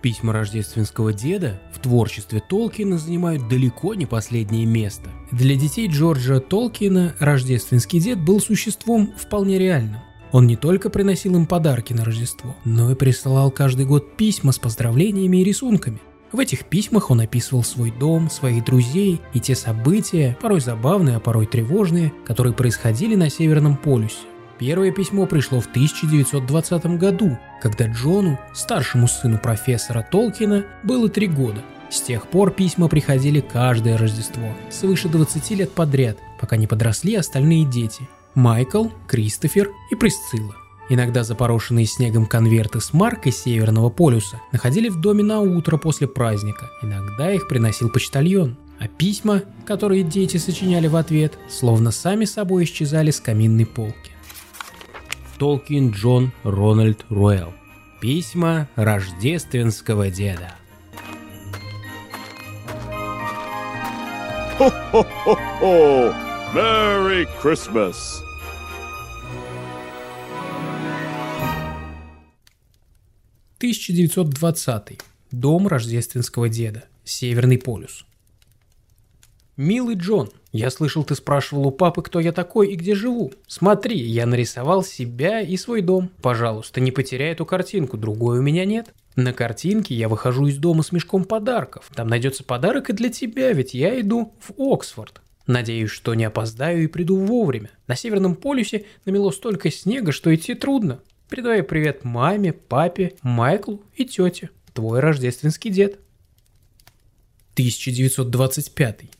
Письма рождественского деда в творчестве Толкина занимают далеко не последнее место. Для детей Джорджа Толкина рождественский дед был существом вполне реальным. Он не только приносил им подарки на Рождество, но и присылал каждый год письма с поздравлениями и рисунками. В этих письмах он описывал свой дом, своих друзей и те события, порой забавные, а порой тревожные, которые происходили на Северном полюсе. Первое письмо пришло в 1920 году, когда Джону, старшему сыну профессора Толкина, было три года. С тех пор письма приходили каждое Рождество, свыше 20 лет подряд, пока не подросли остальные дети – Майкл, Кристофер и Присцилла. Иногда запорошенные снегом конверты с маркой Северного полюса находили в доме на утро после праздника. Иногда их приносил почтальон. А письма, которые дети сочиняли в ответ, словно сами собой исчезали с каминной полки. Толкин Джон Рональд Руэлл. Письма рождественского деда. Ho-ho-ho-ho! Merry Christmas! «1920. Дом рождественского деда. Северный полюс. «Милый Джон, я слышал, ты спрашивал у папы, кто я такой и где живу. Смотри, я нарисовал себя и свой дом. Пожалуйста, не потеряй эту картинку, другой у меня нет. На картинке я выхожу из дома с мешком подарков. Там найдется подарок и для тебя, ведь я иду в Оксфорд. Надеюсь, что не опоздаю и приду вовремя. На Северном полюсе намело столько снега, что идти трудно. Передавай привет маме, папе, Майклу и тете. Твой рождественский дед. 1925.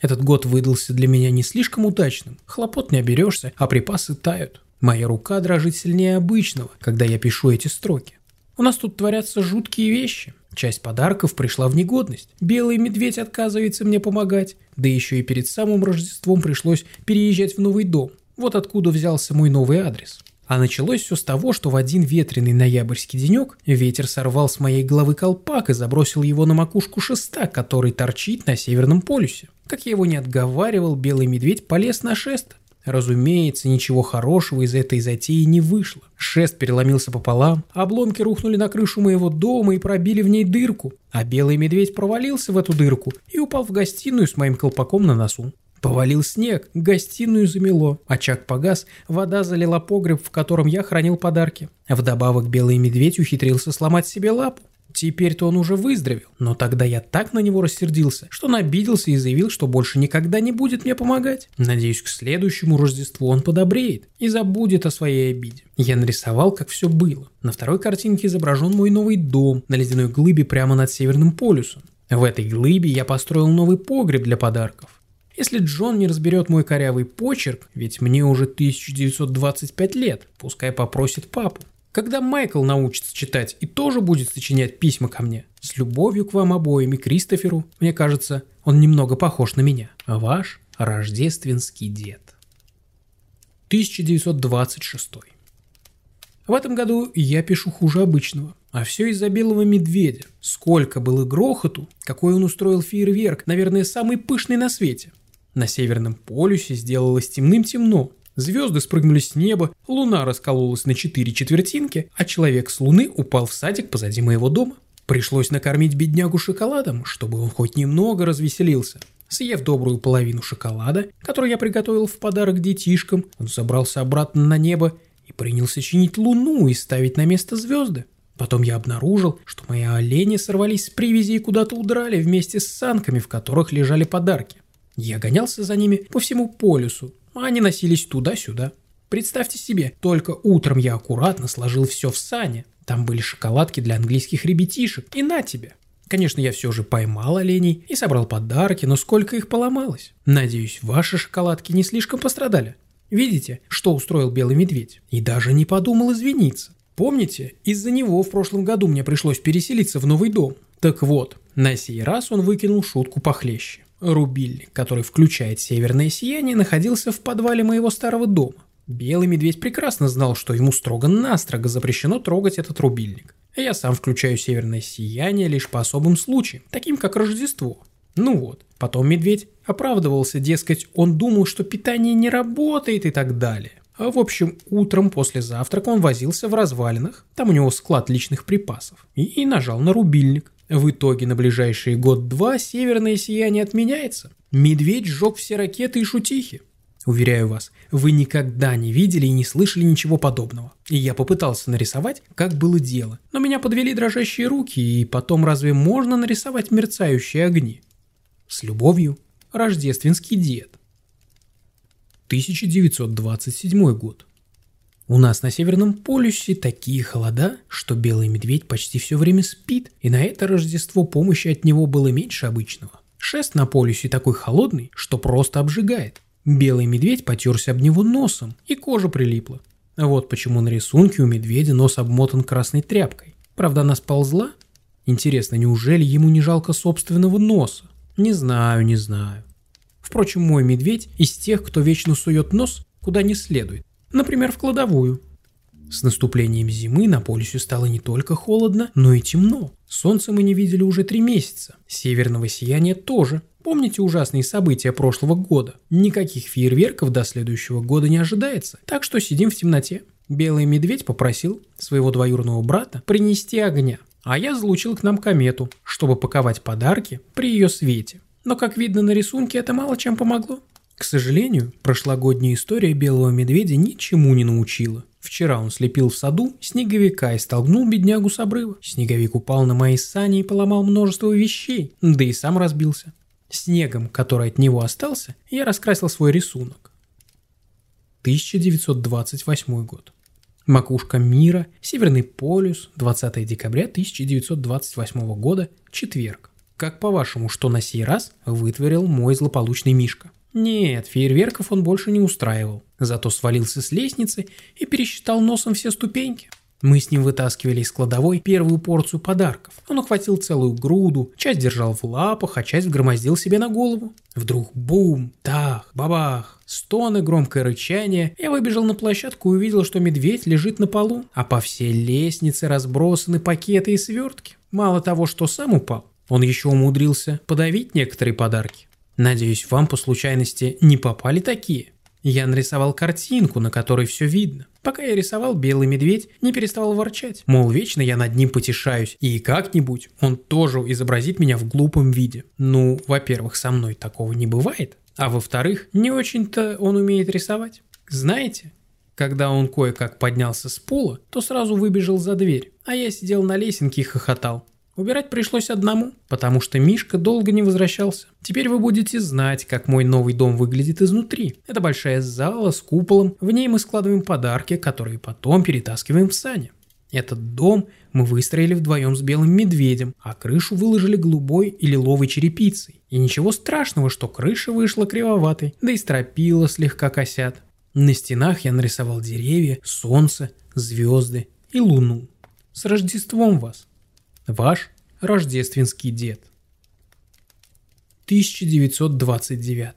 Этот год выдался для меня не слишком удачным. Хлопот не оберешься, а припасы тают. Моя рука дрожит сильнее обычного, когда я пишу эти строки. У нас тут творятся жуткие вещи. Часть подарков пришла в негодность. Белый медведь отказывается мне помогать. Да еще и перед самым Рождеством пришлось переезжать в новый дом. Вот откуда взялся мой новый адрес. А началось все с того, что в один ветреный ноябрьский денек ветер сорвал с моей головы колпак и забросил его на макушку шеста, который торчит на Северном полюсе. Как я его не отговаривал, белый медведь полез на шест. Разумеется, ничего хорошего из этой затеи не вышло. Шест переломился пополам, обломки рухнули на крышу моего дома и пробили в ней дырку, а белый медведь провалился в эту дырку и упал в гостиную с моим колпаком на носу. Повалил снег, гостиную замело, очаг погас, вода залила погреб, в котором я хранил подарки. Вдобавок белый медведь ухитрился сломать себе лапу. Теперь-то он уже выздоровел, но тогда я так на него рассердился, что он обиделся и заявил, что больше никогда не будет мне помогать. Надеюсь, к следующему Рождеству он подобреет и забудет о своей обиде. Я нарисовал, как все было. На второй картинке изображен мой новый дом на ледяной глыбе прямо над Северным полюсом. В этой глыбе я построил новый погреб для подарков. Если Джон не разберет мой корявый почерк, ведь мне уже 1925 лет, пускай попросит папу. Когда Майкл научится читать и тоже будет сочинять письма ко мне, с любовью к вам обоим и Кристоферу, мне кажется, он немного похож на меня. Ваш рождественский дед. 1926. В этом году я пишу хуже обычного. А все из-за белого медведя. Сколько было грохоту, какой он устроил фейерверк, наверное, самый пышный на свете. На Северном полюсе сделалось темным-темно, Звезды спрыгнули с неба, луна раскололась на четыре четвертинки, а человек с луны упал в садик позади моего дома. Пришлось накормить беднягу шоколадом, чтобы он хоть немного развеселился. Съев добрую половину шоколада, который я приготовил в подарок детишкам, он забрался обратно на небо и принялся чинить луну и ставить на место звезды. Потом я обнаружил, что мои олени сорвались с привязи и куда-то удрали вместе с санками, в которых лежали подарки. Я гонялся за ними по всему полюсу, они носились туда-сюда. Представьте себе, только утром я аккуратно сложил все в сане. Там были шоколадки для английских ребятишек. И на тебе. Конечно, я все же поймал оленей и собрал подарки, но сколько их поломалось. Надеюсь, ваши шоколадки не слишком пострадали. Видите, что устроил белый медведь? И даже не подумал извиниться. Помните, из-за него в прошлом году мне пришлось переселиться в новый дом. Так вот, на сей раз он выкинул шутку похлеще. Рубильник, который включает северное сияние, находился в подвале моего старого дома. Белый медведь прекрасно знал, что ему строго-настрого запрещено трогать этот рубильник. Я сам включаю северное сияние лишь по особым случаям, таким как Рождество. Ну вот, потом медведь оправдывался, дескать, он думал, что питание не работает и так далее. А в общем, утром после завтрака он возился в развалинах, там у него склад личных припасов, и нажал на рубильник. В итоге на ближайшие год-два северное сияние отменяется. Медведь сжег все ракеты и шутихи. Уверяю вас, вы никогда не видели и не слышали ничего подобного. И я попытался нарисовать, как было дело. Но меня подвели дрожащие руки, и потом разве можно нарисовать мерцающие огни? С любовью, рождественский дед. 1927 год. У нас на Северном полюсе такие холода, что белый медведь почти все время спит, и на это Рождество помощи от него было меньше обычного. Шест на полюсе такой холодный, что просто обжигает. Белый медведь потерся об него носом, и кожа прилипла. Вот почему на рисунке у медведя нос обмотан красной тряпкой. Правда, она сползла? Интересно, неужели ему не жалко собственного носа? Не знаю, не знаю. Впрочем, мой медведь из тех, кто вечно сует нос куда не следует. Например, в кладовую. С наступлением зимы на полюсе стало не только холодно, но и темно. Солнце мы не видели уже три месяца. Северного сияния тоже. Помните ужасные события прошлого года? Никаких фейерверков до следующего года не ожидается, так что сидим в темноте. Белый медведь попросил своего двоюродного брата принести огня, а я залучил к нам комету, чтобы паковать подарки при ее свете. Но, как видно на рисунке, это мало чем помогло. К сожалению, прошлогодняя история белого медведя ничему не научила. Вчера он слепил в саду снеговика и столкнул беднягу с обрыва. Снеговик упал на мои сани и поломал множество вещей, да и сам разбился. Снегом, который от него остался, я раскрасил свой рисунок. 1928 год. Макушка мира, Северный полюс, 20 декабря 1928 года, четверг. Как по-вашему, что на сей раз вытворил мой злополучный Мишка? Нет, фейерверков он больше не устраивал. Зато свалился с лестницы и пересчитал носом все ступеньки. Мы с ним вытаскивали из кладовой первую порцию подарков. Он ухватил целую груду, часть держал в лапах, а часть громоздил себе на голову. Вдруг бум, тах, бабах, стоны, громкое рычание. Я выбежал на площадку и увидел, что медведь лежит на полу, а по всей лестнице разбросаны пакеты и свертки. Мало того, что сам упал, он еще умудрился подавить некоторые подарки. Надеюсь, вам по случайности не попали такие. Я нарисовал картинку, на которой все видно. Пока я рисовал, белый медведь не переставал ворчать. Мол, вечно я над ним потешаюсь, и как-нибудь он тоже изобразит меня в глупом виде. Ну, во-первых, со мной такого не бывает. А во-вторых, не очень-то он умеет рисовать. Знаете, когда он кое-как поднялся с пола, то сразу выбежал за дверь, а я сидел на лесенке и хохотал. Убирать пришлось одному, потому что Мишка долго не возвращался. Теперь вы будете знать, как мой новый дом выглядит изнутри. Это большая зала с куполом, в ней мы складываем подарки, которые потом перетаскиваем в сани. Этот дом мы выстроили вдвоем с белым медведем, а крышу выложили голубой и лиловой черепицей. И ничего страшного, что крыша вышла кривоватой, да и стропила слегка косят. На стенах я нарисовал деревья, солнце, звезды и луну. С Рождеством вас! Ваш рождественский дед. 1929.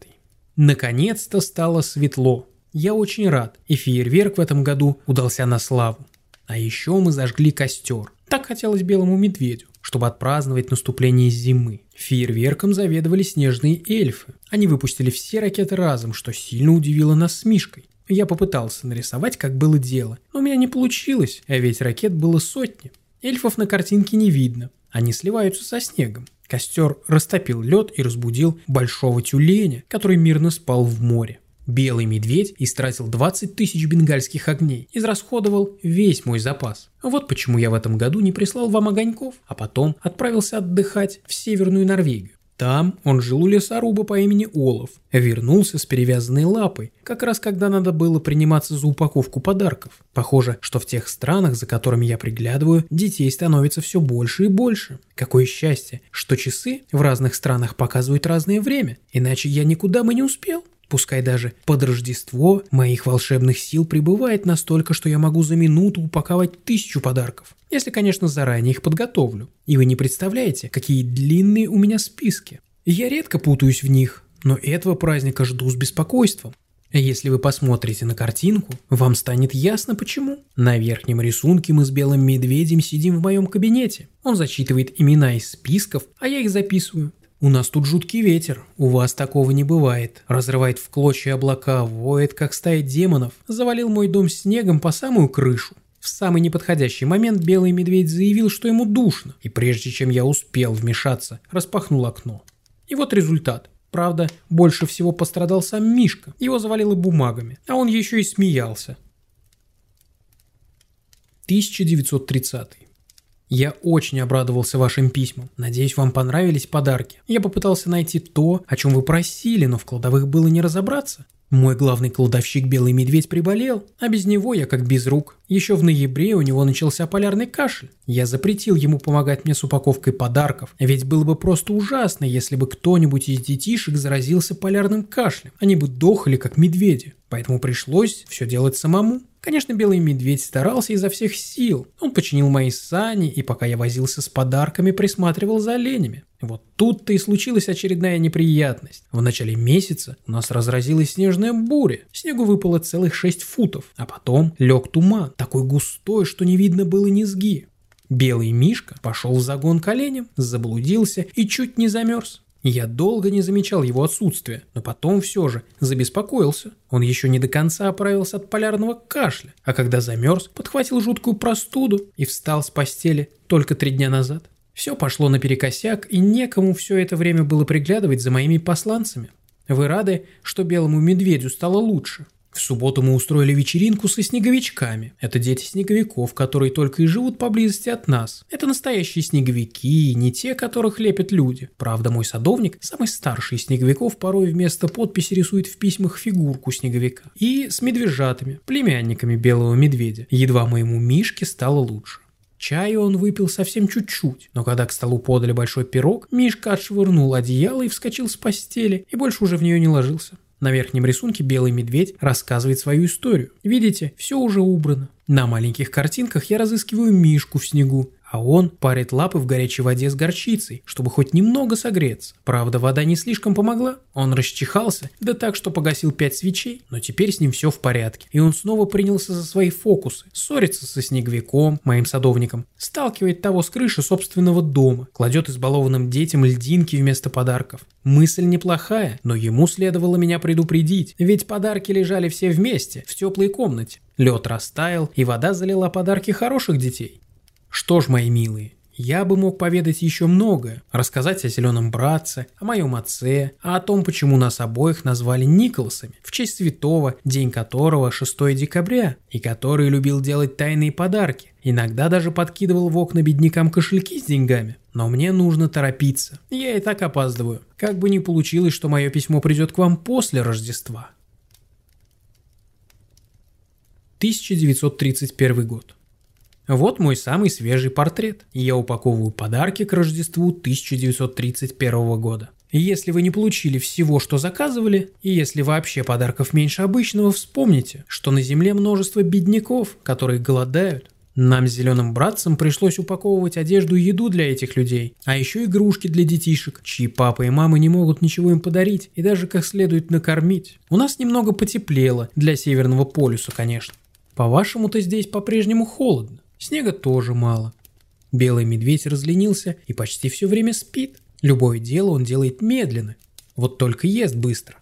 Наконец-то стало светло. Я очень рад, и фейерверк в этом году удался на славу. А еще мы зажгли костер. Так хотелось белому медведю, чтобы отпраздновать наступление зимы. Фейерверком заведовали снежные эльфы. Они выпустили все ракеты разом, что сильно удивило нас с Мишкой. Я попытался нарисовать, как было дело, но у меня не получилось, а ведь ракет было сотни. Эльфов на картинке не видно, они сливаются со снегом. Костер растопил лед и разбудил большого тюленя, который мирно спал в море. Белый медведь истратил 20 тысяч бенгальских огней, израсходовал весь мой запас. Вот почему я в этом году не прислал вам огоньков, а потом отправился отдыхать в Северную Норвегию. Там он жил у лесоруба по имени Олаф, вернулся с перевязанной лапой, как раз когда надо было приниматься за упаковку подарков. Похоже, что в тех странах, за которыми я приглядываю, детей становится все больше и больше. Какое счастье, что часы в разных странах показывают разное время, иначе я никуда бы не успел. Пускай даже под Рождество моих волшебных сил прибывает настолько, что я могу за минуту упаковать тысячу подарков. Если, конечно, заранее их подготовлю. И вы не представляете, какие длинные у меня списки. Я редко путаюсь в них, но этого праздника жду с беспокойством. Если вы посмотрите на картинку, вам станет ясно почему. На верхнем рисунке мы с белым медведем сидим в моем кабинете. Он зачитывает имена из списков, а я их записываю. У нас тут жуткий ветер, у вас такого не бывает. Разрывает в клочья облака, воет, как стая демонов. Завалил мой дом снегом по самую крышу. В самый неподходящий момент белый медведь заявил, что ему душно, и прежде чем я успел вмешаться, распахнул окно. И вот результат. Правда, больше всего пострадал сам Мишка. Его завалило бумагами, а он еще и смеялся. 1930. Я очень обрадовался вашим письмам. Надеюсь, вам понравились подарки. Я попытался найти то, о чем вы просили, но в кладовых было не разобраться. Мой главный кладовщик Белый Медведь приболел, а без него я как без рук. Еще в ноябре у него начался полярный кашель. Я запретил ему помогать мне с упаковкой подарков, ведь было бы просто ужасно, если бы кто-нибудь из детишек заразился полярным кашлем. Они бы дохали, как медведи. Поэтому пришлось все делать самому. Конечно, белый медведь старался изо всех сил. Он починил мои сани, и пока я возился с подарками, присматривал за оленями. Вот тут-то и случилась очередная неприятность. В начале месяца у нас разразилась снежная буря. Снегу выпало целых 6 футов, а потом лег туман, такой густой, что не видно было низги. Белый мишка пошел в загон к оленям, заблудился и чуть не замерз. Я долго не замечал его отсутствия, но потом все же забеспокоился. Он еще не до конца оправился от полярного кашля, а когда замерз, подхватил жуткую простуду и встал с постели только три дня назад. Все пошло наперекосяк, и некому все это время было приглядывать за моими посланцами. Вы рады, что белому медведю стало лучше? В субботу мы устроили вечеринку со снеговичками. Это дети снеговиков, которые только и живут поблизости от нас. Это настоящие снеговики, не те, которых лепят люди. Правда, мой садовник, самый старший из снеговиков, порой вместо подписи рисует в письмах фигурку снеговика. И с медвежатами, племянниками белого медведя. Едва моему Мишке стало лучше. Чаю он выпил совсем чуть-чуть, но когда к столу подали большой пирог, Мишка отшвырнул одеяло и вскочил с постели, и больше уже в нее не ложился. На верхнем рисунке белый медведь рассказывает свою историю. Видите, все уже убрано. На маленьких картинках я разыскиваю мишку в снегу, а он парит лапы в горячей воде с горчицей, чтобы хоть немного согреться. Правда, вода не слишком помогла. Он расчихался, да так, что погасил пять свечей, но теперь с ним все в порядке. И он снова принялся за свои фокусы. Ссорится со снеговиком, моим садовником, сталкивает того с крыши собственного дома, кладет избалованным детям льдинки вместо подарков. Мысль неплохая, но ему следовало меня предупредить, ведь подарки лежали все вместе, в теплой комнате. Лед растаял, и вода залила подарки хороших детей. Что ж, мои милые, я бы мог поведать еще многое, рассказать о зеленом братце, о моем отце, а о том, почему нас обоих назвали Николасами, в честь святого, день которого 6 декабря, и который любил делать тайные подарки, иногда даже подкидывал в окна беднякам кошельки с деньгами. Но мне нужно торопиться, я и так опаздываю, как бы ни получилось, что мое письмо придет к вам после Рождества. 1931 год. Вот мой самый свежий портрет. Я упаковываю подарки к Рождеству 1931 года. Если вы не получили всего, что заказывали, и если вообще подарков меньше обычного, вспомните, что на Земле множество бедняков, которые голодают. Нам, зеленым братцам, пришлось упаковывать одежду и еду для этих людей, а еще игрушки для детишек, чьи папа и мама не могут ничего им подарить и даже как следует накормить. У нас немного потеплело, для Северного полюса, конечно. По-вашему-то здесь по-прежнему холодно. Снега тоже мало. Белый медведь разленился и почти все время спит. Любое дело он делает медленно, вот только ест быстро.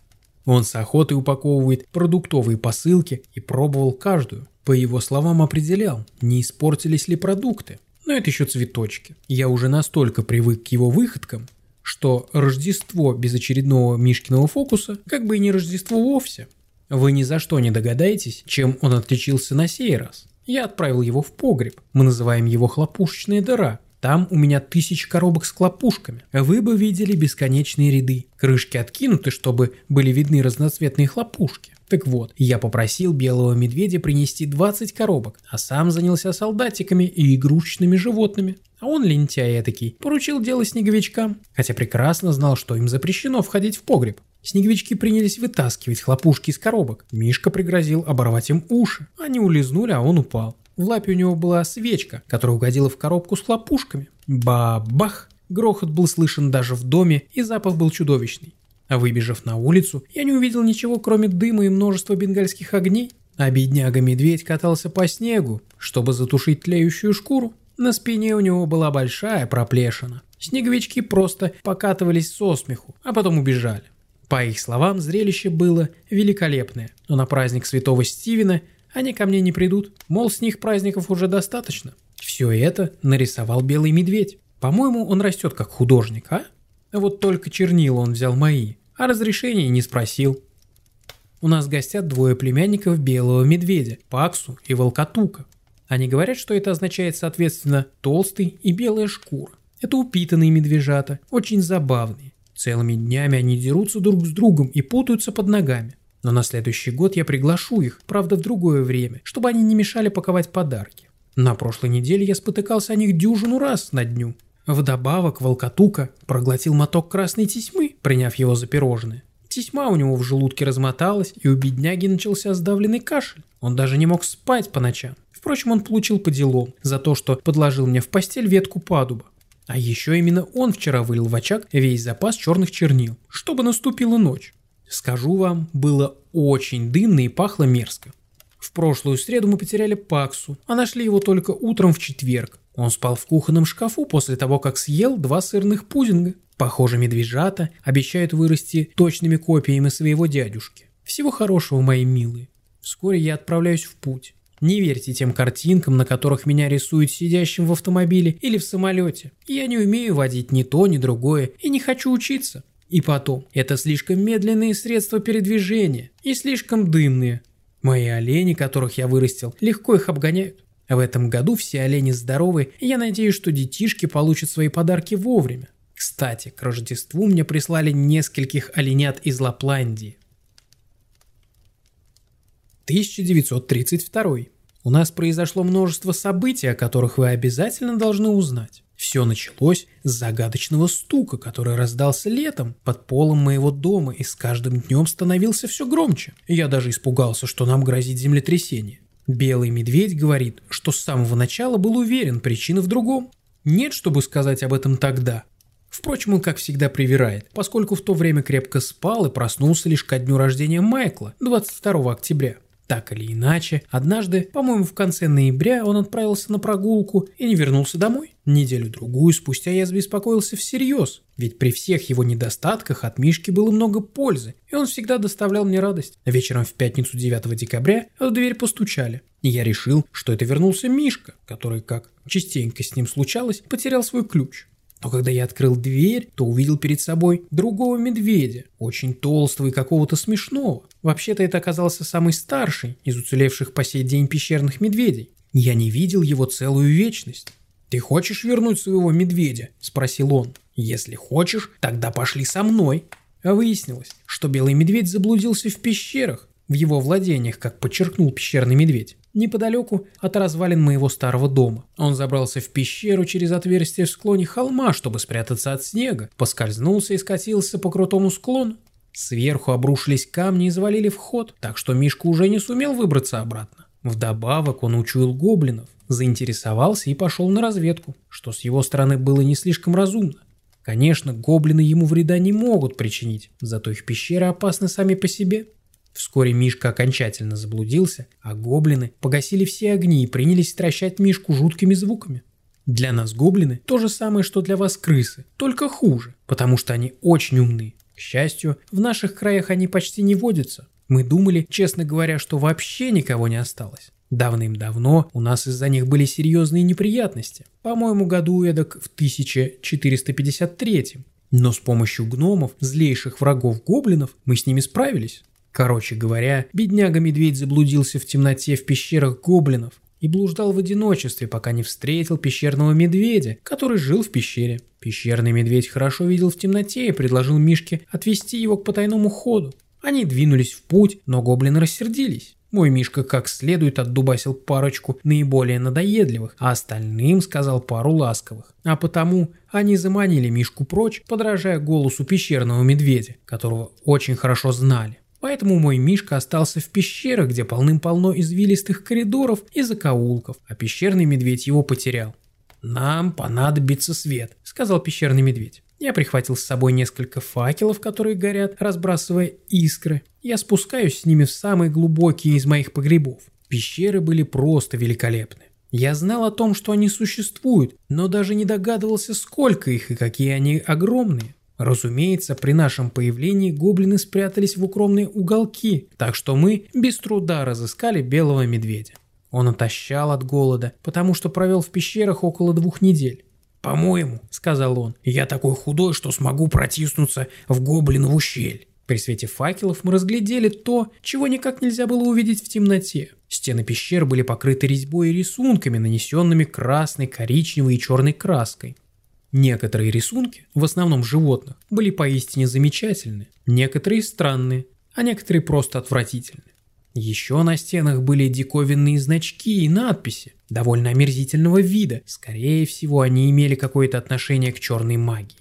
Он с охотой упаковывает продуктовые посылки и пробовал каждую. По его словам определял, не испортились ли продукты. Но это еще цветочки. Я уже настолько привык к его выходкам, что Рождество без очередного Мишкиного фокуса как бы и не Рождество вовсе. Вы ни за что не догадаетесь, чем он отличился на сей раз. Я отправил его в погреб. Мы называем его хлопушечная дыра. Там у меня тысячи коробок с хлопушками. Вы бы видели бесконечные ряды. Крышки откинуты, чтобы были видны разноцветные хлопушки. Так вот, я попросил белого медведя принести 20 коробок, а сам занялся солдатиками и игрушечными животными. А он, лентяй этакий, поручил дело снеговичкам, хотя прекрасно знал, что им запрещено входить в погреб. Снеговички принялись вытаскивать хлопушки из коробок. Мишка пригрозил оборвать им уши. Они улизнули, а он упал. В лапе у него была свечка, которая угодила в коробку с хлопушками. Ба-бах! Грохот был слышен даже в доме, и запах был чудовищный. А выбежав на улицу, я не увидел ничего, кроме дыма и множества бенгальских огней. А бедняга-медведь катался по снегу, чтобы затушить тлеющую шкуру. На спине у него была большая проплешина. Снеговички просто покатывались со смеху, а потом убежали. По их словам, зрелище было великолепное, но на праздник святого Стивена они ко мне не придут, мол, с них праздников уже достаточно. Все это нарисовал белый медведь. По-моему, он растет как художник, а? Вот только чернила он взял мои, а разрешения не спросил. У нас гостят двое племянников белого медведя, Паксу и Волкотука. Они говорят, что это означает, соответственно, толстый и белая шкура. Это упитанные медвежата, очень забавные. Целыми днями они дерутся друг с другом и путаются под ногами. Но на следующий год я приглашу их, правда в другое время, чтобы они не мешали паковать подарки. На прошлой неделе я спотыкался о них дюжину раз на дню. Вдобавок Волкотука проглотил моток красной тесьмы, приняв его за пирожное. Тесьма у него в желудке размоталась, и у бедняги начался сдавленный кашель. Он даже не мог спать по ночам. Впрочем, он получил по делам за то, что подложил мне в постель ветку падуба. А еще именно он вчера вылил в очаг весь запас черных чернил, чтобы наступила ночь. Скажу вам, было очень дымно и пахло мерзко. В прошлую среду мы потеряли Паксу, а нашли его только утром в четверг. Он спал в кухонном шкафу после того, как съел два сырных пудинга. Похоже, медвежата обещают вырасти точными копиями своего дядюшки. Всего хорошего, мои милые. Вскоре я отправляюсь в путь. Не верьте тем картинкам, на которых меня рисуют сидящим в автомобиле или в самолете. Я не умею водить ни то, ни другое и не хочу учиться. И потом, это слишком медленные средства передвижения и слишком дымные. Мои олени, которых я вырастил, легко их обгоняют. В этом году все олени здоровы, и я надеюсь, что детишки получат свои подарки вовремя. Кстати, к Рождеству мне прислали нескольких оленят из Лапландии. 1932. У нас произошло множество событий, о которых вы обязательно должны узнать. Все началось с загадочного стука, который раздался летом под полом моего дома и с каждым днем становился все громче. Я даже испугался, что нам грозит землетрясение. Белый медведь говорит, что с самого начала был уверен, причина в другом. Нет, чтобы сказать об этом тогда. Впрочем, он, как всегда, привирает, поскольку в то время крепко спал и проснулся лишь ко дню рождения Майкла, 22 октября. Так или иначе, однажды, по-моему, в конце ноября он отправился на прогулку и не вернулся домой. Неделю-другую спустя я забеспокоился всерьез, ведь при всех его недостатках от Мишки было много пользы, и он всегда доставлял мне радость. Вечером в пятницу 9 декабря в дверь постучали, и я решил, что это вернулся Мишка, который, как частенько с ним случалось, потерял свой ключ. Но когда я открыл дверь, то увидел перед собой другого медведя, очень толстого и какого-то смешного. Вообще-то это оказался самый старший из уцелевших по сей день пещерных медведей. Я не видел его целую вечность. «Ты хочешь вернуть своего медведя?» – спросил он. «Если хочешь, тогда пошли со мной». А выяснилось, что белый медведь заблудился в пещерах, в его владениях, как подчеркнул пещерный медведь неподалеку от развалин моего старого дома. Он забрался в пещеру через отверстие в склоне холма, чтобы спрятаться от снега, поскользнулся и скатился по крутому склону. Сверху обрушились камни и завалили вход, так что Мишка уже не сумел выбраться обратно. Вдобавок он учуял гоблинов, заинтересовался и пошел на разведку, что с его стороны было не слишком разумно. Конечно, гоблины ему вреда не могут причинить, зато их пещеры опасны сами по себе. Вскоре Мишка окончательно заблудился, а гоблины погасили все огни и принялись стращать Мишку жуткими звуками. Для нас гоблины то же самое, что для вас крысы, только хуже, потому что они очень умные. К счастью, в наших краях они почти не водятся. Мы думали, честно говоря, что вообще никого не осталось. Давным-давно у нас из-за них были серьезные неприятности. По-моему, году эдак в 1453. Но с помощью гномов, злейших врагов гоблинов, мы с ними справились. Короче говоря, бедняга-медведь заблудился в темноте в пещерах гоблинов и блуждал в одиночестве, пока не встретил пещерного медведя, который жил в пещере. Пещерный медведь хорошо видел в темноте и предложил Мишке отвести его к потайному ходу. Они двинулись в путь, но гоблины рассердились. Мой Мишка как следует отдубасил парочку наиболее надоедливых, а остальным сказал пару ласковых. А потому они заманили Мишку прочь, подражая голосу пещерного медведя, которого очень хорошо знали. Поэтому мой Мишка остался в пещерах, где полным-полно извилистых коридоров и закоулков, а пещерный медведь его потерял. «Нам понадобится свет», — сказал пещерный медведь. Я прихватил с собой несколько факелов, которые горят, разбрасывая искры. Я спускаюсь с ними в самые глубокие из моих погребов. Пещеры были просто великолепны. Я знал о том, что они существуют, но даже не догадывался, сколько их и какие они огромные. Разумеется, при нашем появлении гоблины спрятались в укромные уголки, так что мы без труда разыскали белого медведя. Он отощал от голода, потому что провел в пещерах около двух недель. «По-моему», — сказал он, — «я такой худой, что смогу протиснуться в гоблинову щель». При свете факелов мы разглядели то, чего никак нельзя было увидеть в темноте. Стены пещер были покрыты резьбой и рисунками, нанесенными красной, коричневой и черной краской. Некоторые рисунки, в основном животных, были поистине замечательны, некоторые странные, а некоторые просто отвратительны. Еще на стенах были диковинные значки и надписи, довольно омерзительного вида, скорее всего они имели какое-то отношение к черной магии.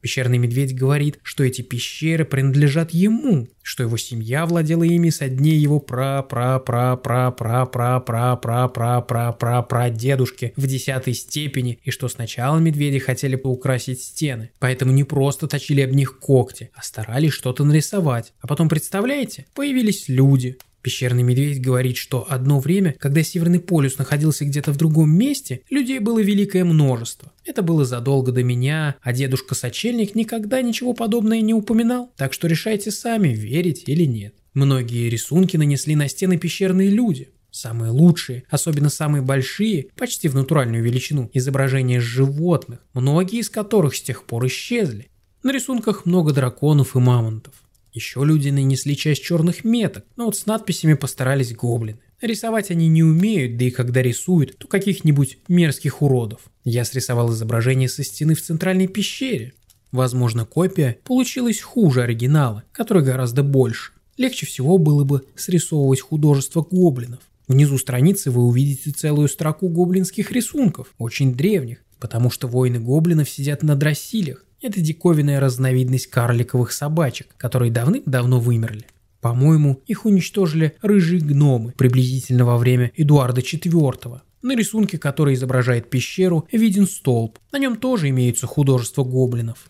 Пещерный медведь говорит, что эти пещеры принадлежат ему, что его семья владела ими со дней его пра пра пра пра пра пра пра пра пра пра пра пра дедушки в десятой степени, и что сначала медведи хотели поукрасить стены, поэтому не просто точили об них когти, а старались что-то нарисовать. А потом, представляете, появились люди, Пещерный медведь говорит, что одно время, когда Северный полюс находился где-то в другом месте, людей было великое множество. Это было задолго до меня, а дедушка-сочельник никогда ничего подобного не упоминал, так что решайте сами, верить или нет. Многие рисунки нанесли на стены пещерные люди. Самые лучшие, особенно самые большие, почти в натуральную величину, изображения животных, многие из которых с тех пор исчезли. На рисунках много драконов и мамонтов. Еще люди нанесли часть черных меток, но вот с надписями постарались гоблины. Рисовать они не умеют, да и когда рисуют, то каких-нибудь мерзких уродов. Я срисовал изображение со стены в центральной пещере. Возможно, копия получилась хуже оригинала, который гораздо больше. Легче всего было бы срисовывать художество гоблинов. Внизу страницы вы увидите целую строку гоблинских рисунков, очень древних, потому что воины гоблинов сидят на дроссилях, это диковинная разновидность карликовых собачек, которые давным-давно вымерли. По-моему, их уничтожили рыжие гномы приблизительно во время Эдуарда IV. На рисунке, который изображает пещеру, виден столб. На нем тоже имеются художества гоблинов.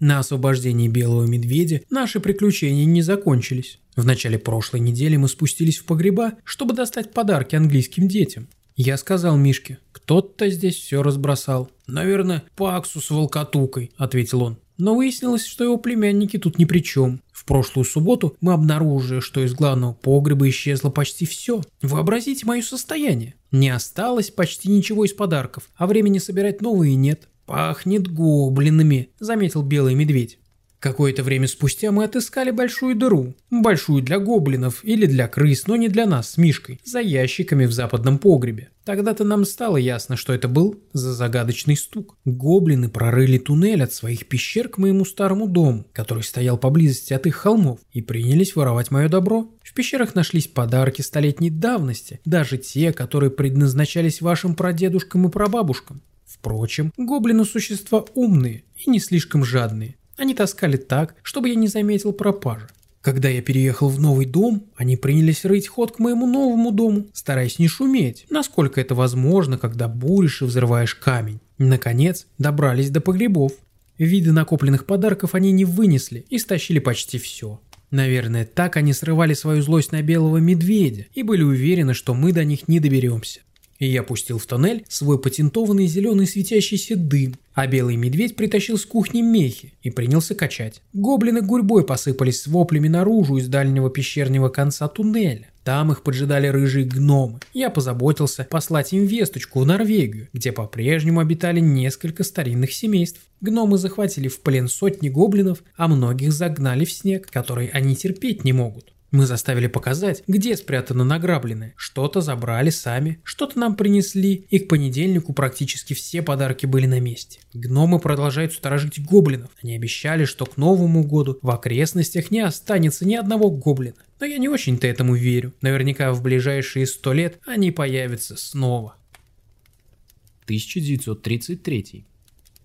На освобождении белого медведя наши приключения не закончились. В начале прошлой недели мы спустились в погреба, чтобы достать подарки английским детям. Я сказал Мишке, кто-то здесь все разбросал. Наверное, Паксу с волкотукой, ответил он. Но выяснилось, что его племянники тут ни при чем. В прошлую субботу мы обнаружили, что из главного погреба исчезло почти все. Вообразите мое состояние. Не осталось почти ничего из подарков, а времени собирать новые нет. «Пахнет гоблинами», — заметил белый медведь. Какое-то время спустя мы отыскали большую дыру. Большую для гоблинов или для крыс, но не для нас с Мишкой, за ящиками в западном погребе. Тогда-то нам стало ясно, что это был за загадочный стук. Гоблины прорыли туннель от своих пещер к моему старому дому, который стоял поблизости от их холмов, и принялись воровать мое добро. В пещерах нашлись подарки столетней давности, даже те, которые предназначались вашим прадедушкам и прабабушкам. Впрочем, гоблины существа умные и не слишком жадные. Они таскали так, чтобы я не заметил пропажи. Когда я переехал в новый дом, они принялись рыть ход к моему новому дому, стараясь не шуметь, насколько это возможно, когда буришь и взрываешь камень. Наконец, добрались до погребов. Виды накопленных подарков они не вынесли и стащили почти все. Наверное, так они срывали свою злость на белого медведя и были уверены, что мы до них не доберемся и я пустил в тоннель свой патентованный зеленый светящийся дым, а белый медведь притащил с кухни мехи и принялся качать. Гоблины гурьбой посыпались с воплями наружу из дальнего пещерного конца туннеля. Там их поджидали рыжие гномы. Я позаботился послать им весточку в Норвегию, где по-прежнему обитали несколько старинных семейств. Гномы захватили в плен сотни гоблинов, а многих загнали в снег, который они терпеть не могут. Мы заставили показать, где спрятано награбленное. Что-то забрали сами, что-то нам принесли, и к понедельнику практически все подарки были на месте. Гномы продолжают сторожить гоблинов. Они обещали, что к Новому году в окрестностях не останется ни одного гоблина. Но я не очень-то этому верю. Наверняка в ближайшие сто лет они появятся снова. 1933.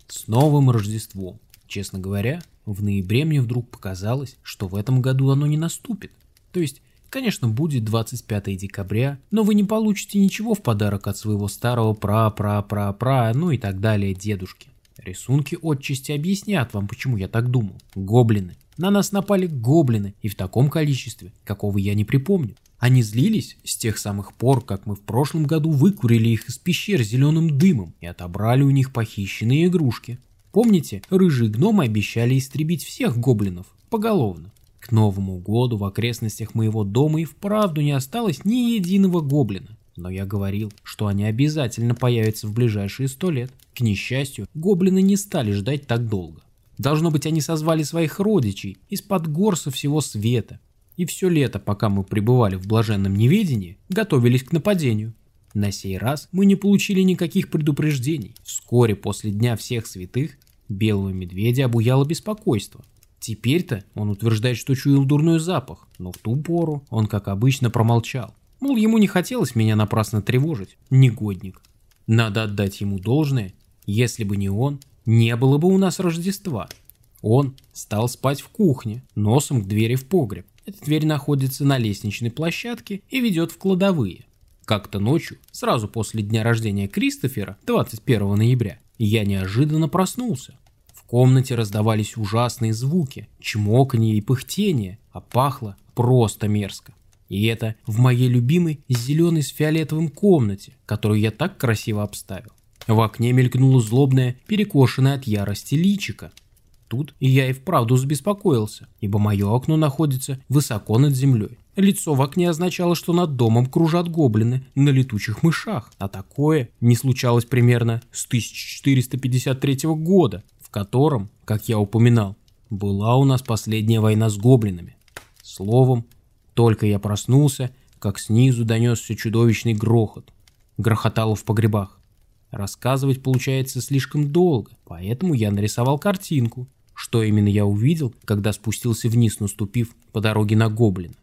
С Новым Рождеством. Честно говоря, в ноябре мне вдруг показалось, что в этом году оно не наступит. То есть, конечно, будет 25 декабря, но вы не получите ничего в подарок от своего старого пра-пра-пра-пра, ну и так далее дедушки. Рисунки отчасти объяснят вам, почему я так думал. Гоблины. На нас напали гоблины, и в таком количестве, какого я не припомню. Они злились с тех самых пор, как мы в прошлом году выкурили их из пещер зеленым дымом и отобрали у них похищенные игрушки. Помните, рыжие гномы обещали истребить всех гоблинов, поголовно. Новому году в окрестностях моего дома и вправду не осталось ни единого гоблина. Но я говорил, что они обязательно появятся в ближайшие сто лет. К несчастью, гоблины не стали ждать так долго. Должно быть, они созвали своих родичей из-под гор со всего света. И все лето, пока мы пребывали в блаженном неведении, готовились к нападению. На сей раз мы не получили никаких предупреждений. Вскоре после Дня всех святых белого медведя обуяло беспокойство. Теперь-то он утверждает, что чуял дурной запах, но в ту пору он, как обычно, промолчал. Мол, ему не хотелось меня напрасно тревожить, негодник. Надо отдать ему должное, если бы не он, не было бы у нас Рождества. Он стал спать в кухне, носом к двери в погреб. Эта дверь находится на лестничной площадке и ведет в кладовые. Как-то ночью, сразу после дня рождения Кристофера, 21 ноября, я неожиданно проснулся. Комнате раздавались ужасные звуки, чмоканье и пыхтение, а пахло просто мерзко. И это в моей любимой зеленой с фиолетовым комнате, которую я так красиво обставил. В окне мелькнуло злобное, перекошенное от ярости личико. Тут я и вправду забеспокоился, ибо мое окно находится высоко над землей. Лицо в окне означало, что над домом кружат гоблины на летучих мышах, а такое не случалось примерно с 1453 года, в котором, как я упоминал, была у нас последняя война с гоблинами. Словом, только я проснулся, как снизу донесся чудовищный грохот. Грохотало в погребах. Рассказывать получается слишком долго, поэтому я нарисовал картинку, что именно я увидел, когда спустился вниз, наступив по дороге на гоблина.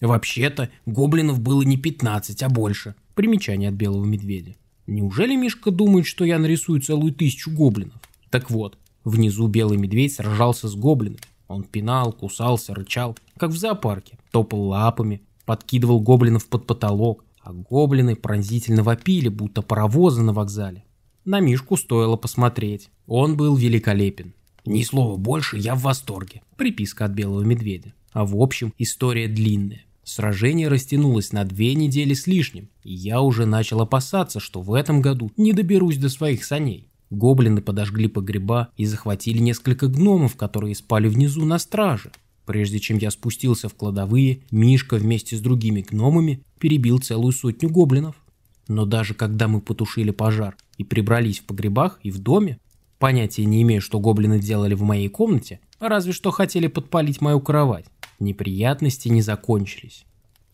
Вообще-то, гоблинов было не 15, а больше. Примечание от белого медведя. Неужели Мишка думает, что я нарисую целую тысячу гоблинов? Так вот, внизу белый медведь сражался с гоблинами. Он пинал, кусался, рычал, как в зоопарке, топал лапами, подкидывал гоблинов под потолок, а гоблины пронзительно вопили, будто паровозы на вокзале. На Мишку стоило посмотреть. Он был великолепен. Ни слова больше, я в восторге. Приписка от белого медведя. А в общем, история длинная. Сражение растянулось на две недели с лишним, и я уже начал опасаться, что в этом году не доберусь до своих саней. Гоблины подожгли погреба и захватили несколько гномов, которые спали внизу на страже. Прежде чем я спустился в кладовые, Мишка вместе с другими гномами перебил целую сотню гоблинов. Но даже когда мы потушили пожар и прибрались в погребах и в доме, понятия не имею, что гоблины делали в моей комнате, разве что хотели подпалить мою кровать, неприятности не закончились.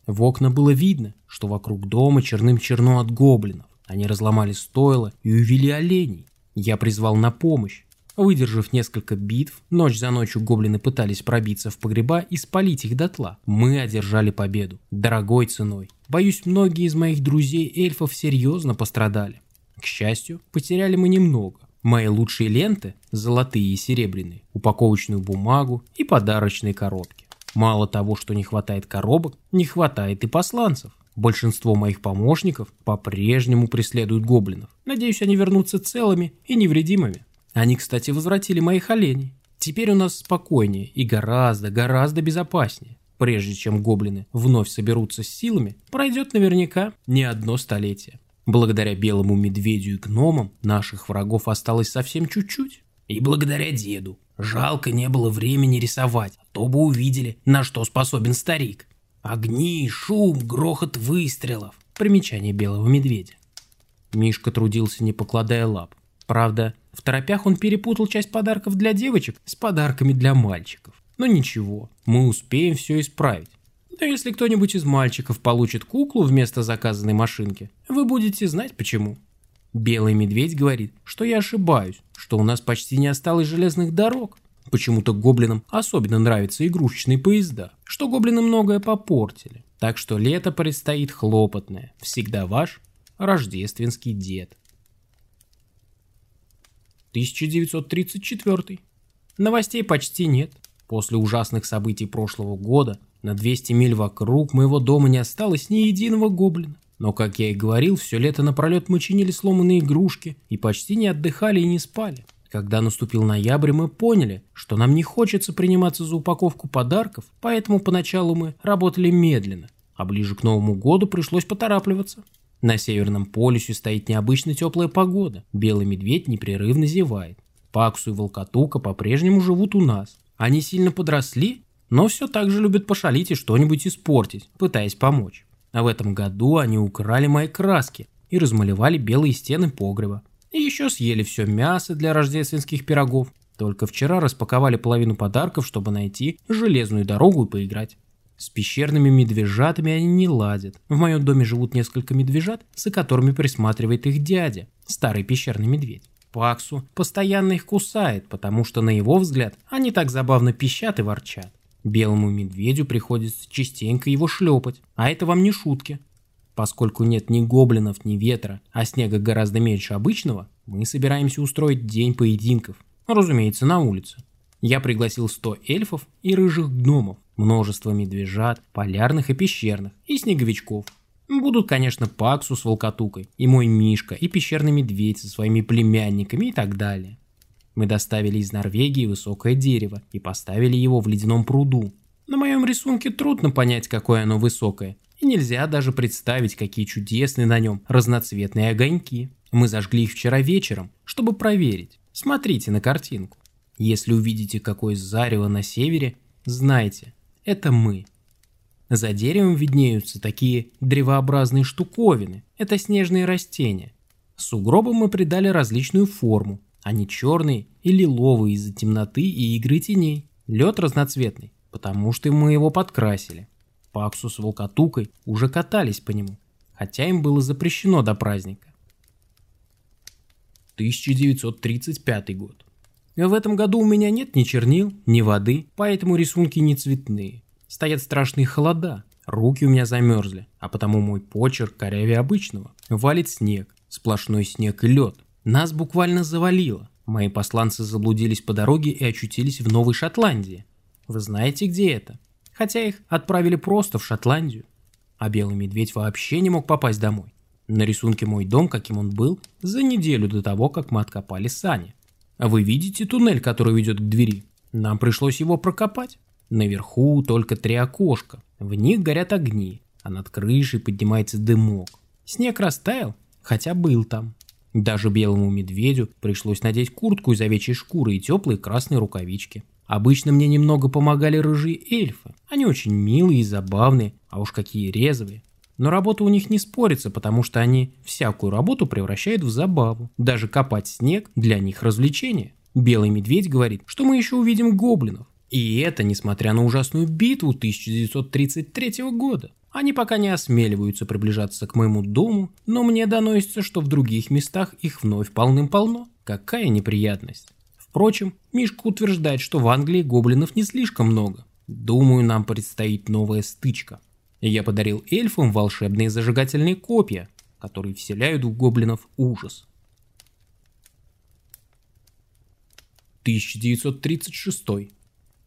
В окна было видно, что вокруг дома черным-черно от гоблинов. Они разломали стойло и увели оленей. Я призвал на помощь, Выдержав несколько битв, ночь за ночью гоблины пытались пробиться в погреба и спалить их дотла. Мы одержали победу. Дорогой ценой. Боюсь, многие из моих друзей-эльфов серьезно пострадали. К счастью, потеряли мы немного. Мои лучшие ленты, золотые и серебряные, упаковочную бумагу и подарочные коробки. Мало того, что не хватает коробок, не хватает и посланцев. Большинство моих помощников по-прежнему преследуют гоблинов. Надеюсь, они вернутся целыми и невредимыми. Они, кстати, возвратили моих оленей. Теперь у нас спокойнее и гораздо, гораздо безопаснее. Прежде чем гоблины вновь соберутся с силами, пройдет наверняка не одно столетие. Благодаря белому медведю и гномам наших врагов осталось совсем чуть-чуть. И благодаря деду. Жалко не было времени рисовать, а то бы увидели, на что способен старик. Огни, шум, грохот выстрелов. Примечание белого медведя. Мишка трудился, не покладая лап. Правда, в торопях он перепутал часть подарков для девочек с подарками для мальчиков. Но ничего, мы успеем все исправить. Но если кто-нибудь из мальчиков получит куклу вместо заказанной машинки, вы будете знать почему. Белый медведь говорит, что я ошибаюсь, что у нас почти не осталось железных дорог. Почему-то гоблинам особенно нравятся игрушечные поезда, что гоблины многое попортили. Так что лето предстоит хлопотное. Всегда ваш рождественский дед. 1934. Новостей почти нет. После ужасных событий прошлого года на 200 миль вокруг моего дома не осталось ни единого гоблина. Но, как я и говорил, все лето напролет мы чинили сломанные игрушки и почти не отдыхали и не спали. Когда наступил ноябрь, мы поняли, что нам не хочется приниматься за упаковку подарков, поэтому поначалу мы работали медленно, а ближе к Новому году пришлось поторапливаться. На Северном полюсе стоит необычно теплая погода, белый медведь непрерывно зевает. Паксу и Волкотука по-прежнему живут у нас. Они сильно подросли, но все так же любят пошалить и что-нибудь испортить, пытаясь помочь. А в этом году они украли мои краски и размалевали белые стены погреба. И еще съели все мясо для рождественских пирогов. Только вчера распаковали половину подарков, чтобы найти железную дорогу и поиграть. С пещерными медвежатами они не ладят. В моем доме живут несколько медвежат, за которыми присматривает их дядя, старый пещерный медведь. Паксу постоянно их кусает, потому что, на его взгляд, они так забавно пищат и ворчат. Белому медведю приходится частенько его шлепать, а это вам не шутки. Поскольку нет ни гоблинов, ни ветра, а снега гораздо меньше обычного, мы собираемся устроить день поединков. Разумеется, на улице. Я пригласил 100 эльфов и рыжих гномов, множество медвежат, полярных и пещерных, и снеговичков. Будут, конечно, Паксу с Волкотукой, и мой Мишка, и пещерный медведь со своими племянниками и так далее. Мы доставили из Норвегии высокое дерево и поставили его в ледяном пруду. На моем рисунке трудно понять, какое оно высокое, и нельзя даже представить, какие чудесные на нем разноцветные огоньки. Мы зажгли их вчера вечером, чтобы проверить. Смотрите на картинку. Если увидите какое зарево на севере, знайте, это мы. За деревом виднеются такие древообразные штуковины. Это снежные растения. Сугробам мы придали различную форму. Они черные и лиловые из-за темноты и игры теней. Лед разноцветный, потому что мы его подкрасили. Паксу с волкотукой уже катались по нему, хотя им было запрещено до праздника. 1935 год. В этом году у меня нет ни чернил, ни воды, поэтому рисунки не цветные. Стоят страшные холода, руки у меня замерзли, а потому мой почерк корявее обычного. Валит снег, сплошной снег и лед. Нас буквально завалило. Мои посланцы заблудились по дороге и очутились в Новой Шотландии. Вы знаете, где это? Хотя их отправили просто в Шотландию. А белый медведь вообще не мог попасть домой. На рисунке мой дом, каким он был, за неделю до того, как мы откопали сани. Вы видите туннель, который ведет к двери? Нам пришлось его прокопать. Наверху только три окошка. В них горят огни, а над крышей поднимается дымок. Снег растаял, хотя был там. Даже белому медведю пришлось надеть куртку из овечьей шкуры и теплые красные рукавички. Обычно мне немного помогали рыжие эльфы. Они очень милые и забавные, а уж какие резвые. Но работа у них не спорится, потому что они всякую работу превращают в забаву. Даже копать снег для них развлечение. Белый медведь говорит, что мы еще увидим гоблинов. И это несмотря на ужасную битву 1933 года. Они пока не осмеливаются приближаться к моему дому, но мне доносится, что в других местах их вновь полным-полно. Какая неприятность. Впрочем, Мишка утверждает, что в Англии гоблинов не слишком много. Думаю, нам предстоит новая стычка. Я подарил эльфам волшебные зажигательные копья, которые вселяют в гоблинов ужас. 1936.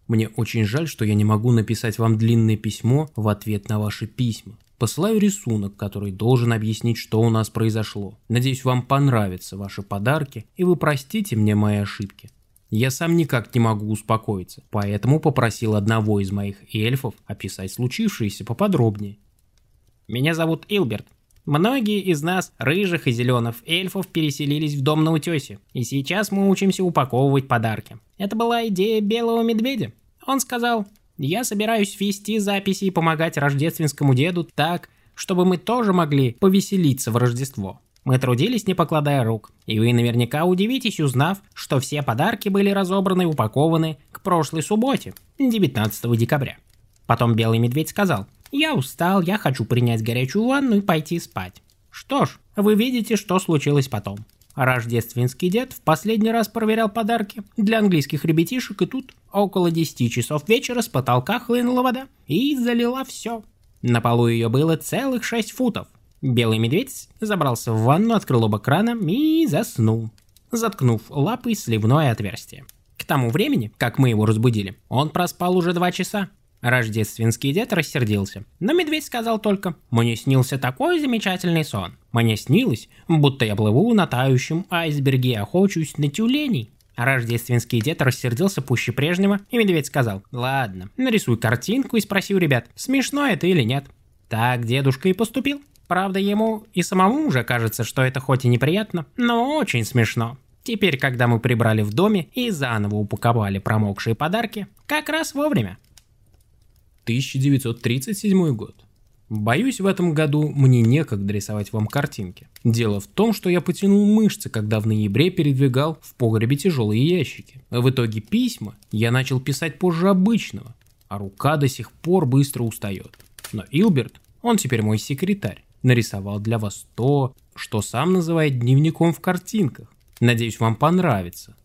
Мне очень жаль, что я не могу написать вам длинное письмо в ответ на ваши письма. Посылаю рисунок, который должен объяснить, что у нас произошло. Надеюсь, вам понравятся ваши подарки, и вы простите мне мои ошибки. Я сам никак не могу успокоиться, поэтому попросил одного из моих эльфов описать случившееся поподробнее. Меня зовут Илберт. Многие из нас, рыжих и зеленых эльфов, переселились в дом на утесе, и сейчас мы учимся упаковывать подарки. Это была идея белого медведя. Он сказал, я собираюсь вести записи и помогать рождественскому деду так, чтобы мы тоже могли повеселиться в Рождество. Мы трудились, не покладая рук, и вы наверняка удивитесь, узнав, что все подарки были разобраны и упакованы к прошлой субботе, 19 декабря. Потом Белый Медведь сказал, «Я устал, я хочу принять горячую ванну и пойти спать». Что ж, вы видите, что случилось потом. Рождественский дед в последний раз проверял подарки для английских ребятишек, и тут около 10 часов вечера с потолка хлынула вода и залила все. На полу ее было целых 6 футов. Белый медведь забрался в ванну, открыл оба крана и заснул, заткнув лапой сливное отверстие. К тому времени, как мы его разбудили, он проспал уже два часа. Рождественский дед рассердился, но медведь сказал только «Мне снился такой замечательный сон. Мне снилось, будто я плыву на тающем айсберге и охочусь на тюленей». Рождественский дед рассердился пуще прежнего, и медведь сказал «Ладно, нарисуй картинку и спроси у ребят, смешно это или нет». Так дедушка и поступил. Правда, ему и самому уже кажется, что это хоть и неприятно, но очень смешно. Теперь, когда мы прибрали в доме и заново упаковали промокшие подарки, как раз вовремя. 1937 год. Боюсь, в этом году мне некогда рисовать вам картинки. Дело в том, что я потянул мышцы, когда в ноябре передвигал в погребе тяжелые ящики. В итоге письма я начал писать позже обычного, а рука до сих пор быстро устает. Но Илберт, он теперь мой секретарь, нарисовал для вас то, что сам называет дневником в картинках. Надеюсь, вам понравится.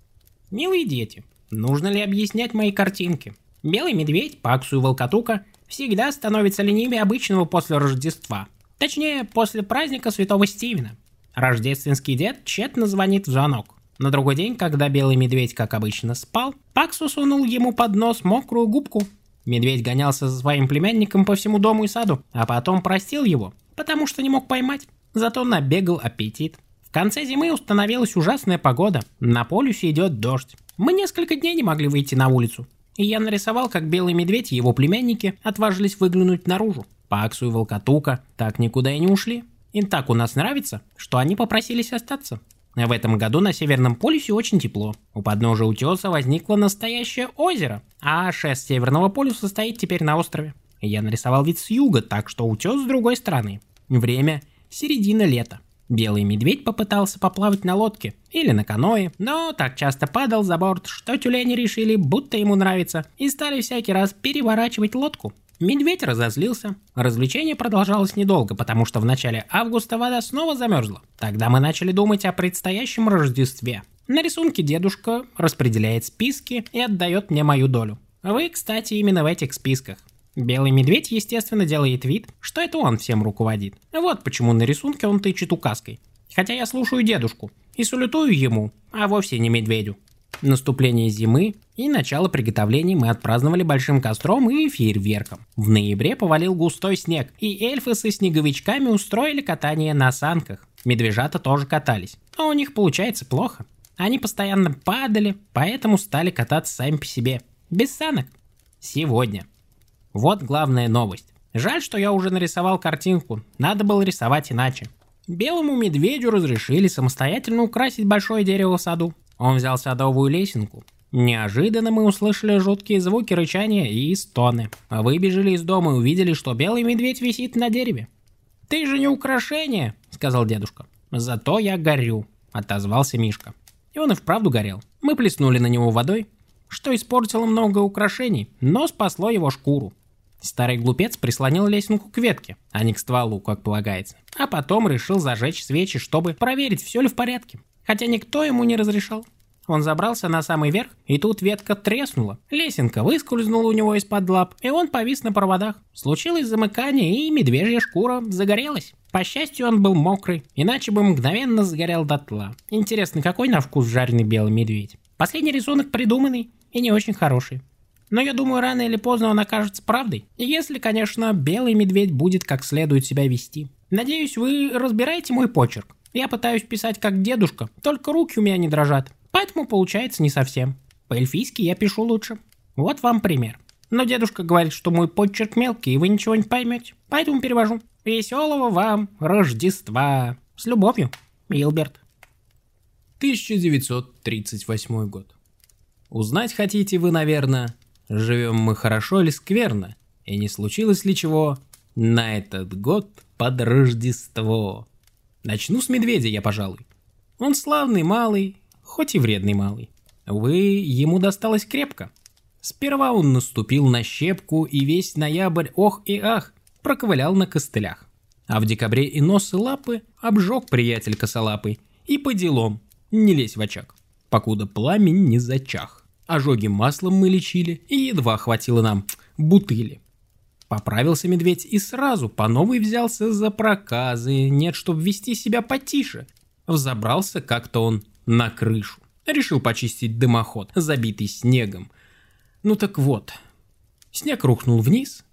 Милые дети, нужно ли объяснять мои картинки? Белый медведь, Паксу и Волкотука всегда становится ленивее обычного после Рождества. Точнее, после праздника Святого Стивена. Рождественский дед тщетно звонит в звонок. На другой день, когда белый медведь, как обычно, спал, Паксу сунул ему под нос мокрую губку. Медведь гонялся за своим племянником по всему дому и саду, а потом простил его, потому что не мог поймать. Зато набегал аппетит. В конце зимы установилась ужасная погода. На полюсе идет дождь. Мы несколько дней не могли выйти на улицу и я нарисовал, как белый медведь и его племянники отважились выглянуть наружу. Паксу и Волкотука так никуда и не ушли. Им так у нас нравится, что они попросились остаться. В этом году на Северном полюсе очень тепло. У подножия утеса возникло настоящее озеро, а шест Северного полюса стоит теперь на острове. Я нарисовал вид с юга, так что утес с другой стороны. Время – середина лета. Белый медведь попытался поплавать на лодке или на каное, но так часто падал за борт, что тюлени решили, будто ему нравится, и стали всякий раз переворачивать лодку. Медведь разозлился. Развлечение продолжалось недолго, потому что в начале августа вода снова замерзла. Тогда мы начали думать о предстоящем Рождестве. На рисунке дедушка распределяет списки и отдает мне мою долю. Вы, кстати, именно в этих списках. Белый медведь, естественно, делает вид, что это он всем руководит. Вот почему на рисунке он тычет указкой. Хотя я слушаю дедушку и салютую ему, а вовсе не медведю. Наступление зимы и начало приготовлений мы отпраздновали большим костром и фейерверком. В ноябре повалил густой снег, и эльфы со снеговичками устроили катание на санках. Медвежата тоже катались, но у них получается плохо. Они постоянно падали, поэтому стали кататься сами по себе. Без санок. Сегодня вот главная новость. Жаль, что я уже нарисовал картинку, надо было рисовать иначе. Белому медведю разрешили самостоятельно украсить большое дерево в саду. Он взял садовую лесенку. Неожиданно мы услышали жуткие звуки рычания и стоны. Выбежали из дома и увидели, что белый медведь висит на дереве. «Ты же не украшение!» — сказал дедушка. «Зато я горю», — отозвался Мишка. И он и вправду горел. Мы плеснули на него водой, что испортило много украшений, но спасло его шкуру. Старый глупец прислонил лесенку к ветке, а не к стволу, как полагается. А потом решил зажечь свечи, чтобы проверить, все ли в порядке. Хотя никто ему не разрешал. Он забрался на самый верх, и тут ветка треснула. Лесенка выскользнула у него из-под лап, и он повис на проводах. Случилось замыкание, и медвежья шкура загорелась. По счастью, он был мокрый, иначе бы мгновенно сгорел дотла. Интересно, какой на вкус жареный белый медведь? Последний рисунок придуманный и не очень хороший. Но я думаю, рано или поздно он окажется правдой. Если, конечно, белый медведь будет как следует себя вести. Надеюсь, вы разбираете мой почерк. Я пытаюсь писать как дедушка, только руки у меня не дрожат. Поэтому получается не совсем. По-эльфийски я пишу лучше. Вот вам пример. Но дедушка говорит, что мой почерк мелкий, и вы ничего не поймете. Поэтому перевожу. Веселого вам Рождества. С любовью, Илберт. 1938 год. Узнать хотите вы, наверное, живем мы хорошо или скверно, и не случилось ли чего на этот год под Рождество. Начну с медведя я, пожалуй. Он славный малый, хоть и вредный малый. Вы ему досталось крепко. Сперва он наступил на щепку и весь ноябрь ох и ах проковылял на костылях. А в декабре и нос и лапы обжег приятель косолапый. И по делам, не лезь в очаг, покуда пламень не зачах. Ожоги маслом мы лечили, и едва хватило нам бутыли. Поправился медведь и сразу по новой взялся за проказы, нет, чтоб вести себя потише. Взобрался как-то он на крышу. Решил почистить дымоход, забитый снегом. Ну так вот, снег рухнул вниз,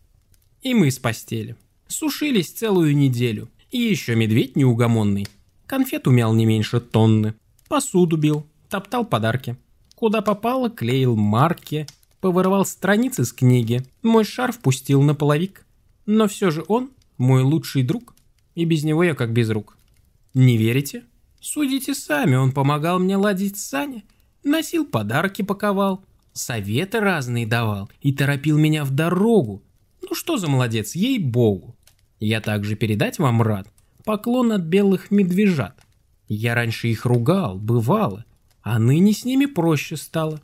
и мы с постели. Сушились целую неделю. И еще медведь неугомонный. Конфет умял не меньше тонны. Посуду бил, топтал подарки. Куда попало, клеил марки, повырывал страницы с книги, мой шарф пустил на половик. Но все же он Мой лучший друг, и без него я как без рук. Не верите? Судите сами, он помогал мне ладить сани, носил подарки паковал, советы разные давал и торопил меня в дорогу. Ну что за молодец, ей-богу. Я также передать вам рад поклон от белых медвежат. Я раньше их ругал, бывало, а ныне с ними проще стало.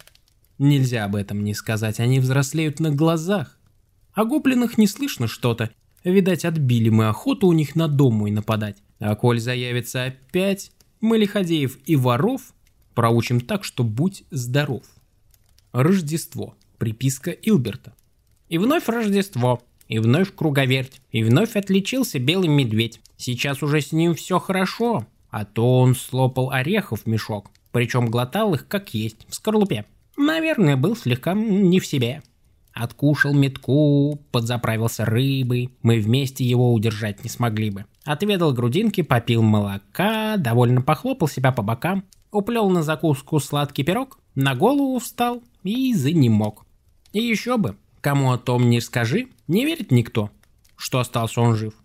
Нельзя об этом не сказать, они взрослеют на глазах. О гоблинах не слышно что-то, видать, отбили мы охоту у них на дом мой нападать. А коль заявится опять, мы лиходеев и воров проучим так, что будь здоров. Рождество. Приписка Илберта. И вновь Рождество, и вновь круговерть, и вновь отличился белый медведь. Сейчас уже с ним все хорошо, а то он слопал орехов в мешок, причем глотал их как есть, в скорлупе. Наверное, был слегка не в себе. Откушал метку, подзаправился рыбой, мы вместе его удержать не смогли бы. Отведал грудинки, попил молока, довольно похлопал себя по бокам, уплел на закуску сладкий пирог, на голову встал и занемог. И еще бы, кому о том не скажи, не верит никто, что остался он жив.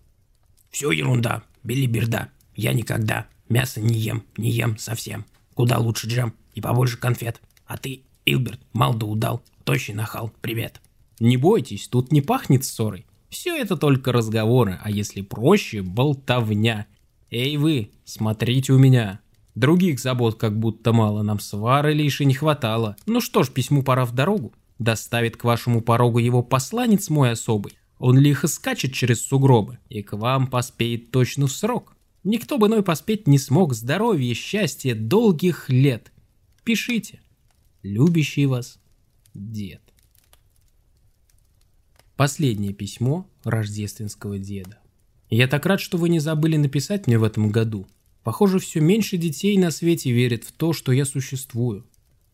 Все ерунда, билиберда, я никогда мясо не ем, не ем совсем. Куда лучше джем и побольше конфет. А ты, Илберт, мал да удал, тощий нахал, привет. Не бойтесь, тут не пахнет ссорой. Все это только разговоры, а если проще, болтовня. Эй вы, смотрите у меня. Других забот как будто мало, нам свары лишь и не хватало. Ну что ж, письму пора в дорогу. Доставит к вашему порогу его посланец мой особый. Он лихо скачет через сугробы, и к вам поспеет точно в срок. Никто бы иной поспеть не смог здоровья, счастья, долгих лет. Пишите. Любящий вас дед. Последнее письмо рождественского деда. Я так рад, что вы не забыли написать мне в этом году. Похоже, все меньше детей на свете верят в то, что я существую.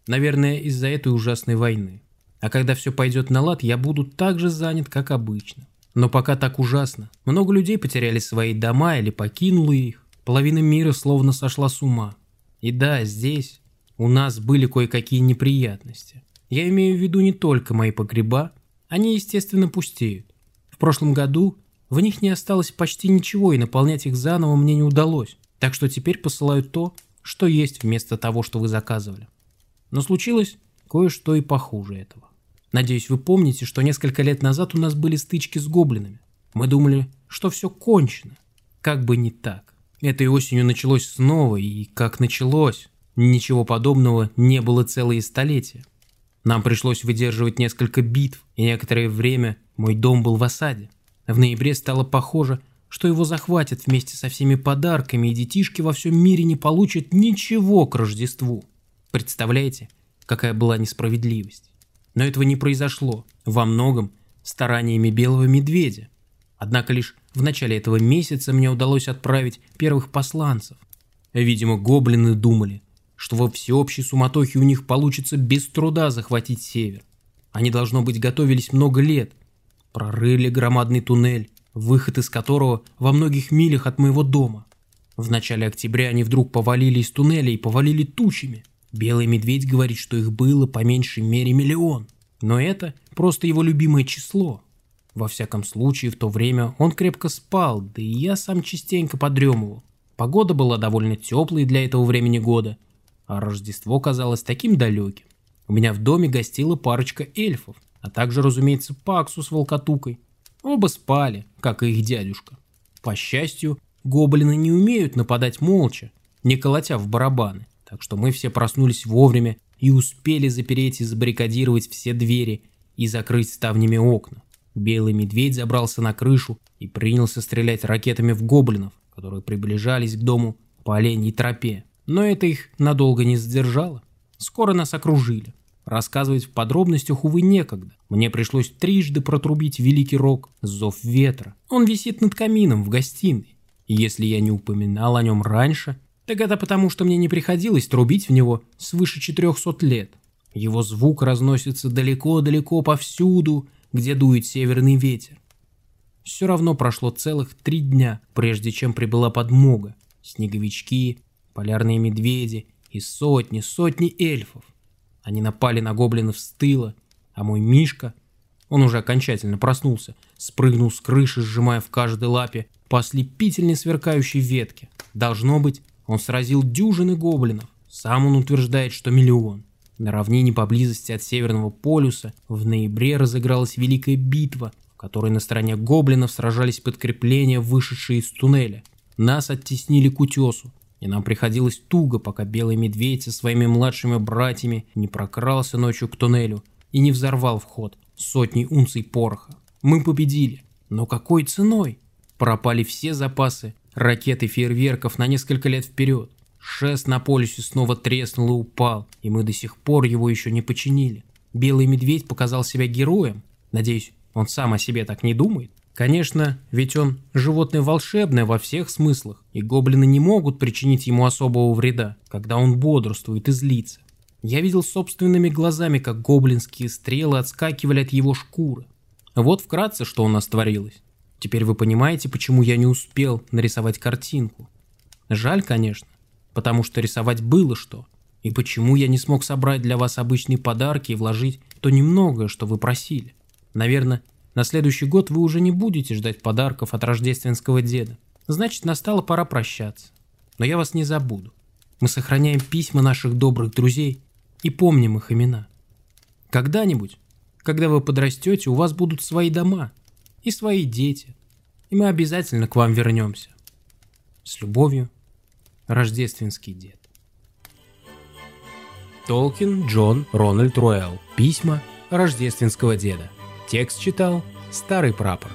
Наверное, из-за этой ужасной войны. А когда все пойдет на лад, я буду так же занят, как обычно. Но пока так ужасно. Много людей потеряли свои дома или покинуло их. Половина мира словно сошла с ума. И да, здесь у нас были кое-какие неприятности. Я имею в виду не только мои погреба, они, естественно, пустеют. В прошлом году в них не осталось почти ничего, и наполнять их заново мне не удалось. Так что теперь посылаю то, что есть вместо того, что вы заказывали. Но случилось кое-что и похуже этого. Надеюсь, вы помните, что несколько лет назад у нас были стычки с гоблинами. Мы думали, что все кончено. Как бы не так. Этой осенью началось снова, и как началось, ничего подобного не было целые столетия. Нам пришлось выдерживать несколько битв, и некоторое время мой дом был в осаде. В ноябре стало похоже, что его захватят вместе со всеми подарками, и детишки во всем мире не получат ничего к Рождеству. Представляете, какая была несправедливость? Но этого не произошло, во многом стараниями белого медведя. Однако лишь в начале этого месяца мне удалось отправить первых посланцев. Видимо, гоблины думали, что во всеобщей суматохе у них получится без труда захватить север. Они, должно быть, готовились много лет. Прорыли громадный туннель, выход из которого во многих милях от моего дома. В начале октября они вдруг повалили из туннеля и повалили тучами. Белый медведь говорит, что их было по меньшей мере миллион. Но это просто его любимое число. Во всяком случае, в то время он крепко спал, да и я сам частенько подремывал. Погода была довольно теплой для этого времени года, а Рождество казалось таким далеким. У меня в доме гостила парочка эльфов, а также, разумеется, Паксу с волкотукой. Оба спали, как и их дядюшка. По счастью, гоблины не умеют нападать молча, не колотя в барабаны, так что мы все проснулись вовремя и успели запереть и забаррикадировать все двери и закрыть ставнями окна. Белый медведь забрался на крышу и принялся стрелять ракетами в гоблинов, которые приближались к дому по оленьей тропе. Но это их надолго не задержало. Скоро нас окружили. Рассказывать в подробностях, увы, некогда. Мне пришлось трижды протрубить великий рог «Зов ветра». Он висит над камином в гостиной. Если я не упоминал о нем раньше, так это потому, что мне не приходилось трубить в него свыше 400 лет. Его звук разносится далеко-далеко повсюду, где дует северный ветер. Все равно прошло целых три дня, прежде чем прибыла подмога. Снеговички, полярные медведи и сотни, сотни эльфов. Они напали на гоблинов с тыла, а мой Мишка, он уже окончательно проснулся, спрыгнул с крыши, сжимая в каждой лапе по ослепительной сверкающей ветке. Должно быть, он сразил дюжины гоблинов. Сам он утверждает, что миллион. На равнине поблизости от Северного полюса в ноябре разыгралась великая битва, в которой на стороне гоблинов сражались подкрепления, вышедшие из туннеля. Нас оттеснили к утесу, и нам приходилось туго, пока белый медведь со своими младшими братьями не прокрался ночью к туннелю и не взорвал вход сотни унций пороха. Мы победили, но какой ценой? Пропали все запасы ракет и фейерверков на несколько лет вперед. Шест на полюсе снова треснул и упал, и мы до сих пор его еще не починили. Белый медведь показал себя героем. Надеюсь, он сам о себе так не думает. Конечно, ведь он животное волшебное во всех смыслах, и гоблины не могут причинить ему особого вреда, когда он бодрствует и злится. Я видел собственными глазами, как гоблинские стрелы отскакивали от его шкуры. Вот вкратце, что у нас творилось. Теперь вы понимаете, почему я не успел нарисовать картинку. Жаль, конечно, потому что рисовать было что. И почему я не смог собрать для вас обычные подарки и вложить то немногое, что вы просили. Наверное, на следующий год вы уже не будете ждать подарков от рождественского деда. Значит, настала пора прощаться. Но я вас не забуду. Мы сохраняем письма наших добрых друзей и помним их имена. Когда-нибудь, когда вы подрастете, у вас будут свои дома и свои дети, и мы обязательно к вам вернемся. С любовью, Рождественский дед. Толкин Джон Рональд Руэлл. Письма рождественского деда. Текст читал Старый прапор.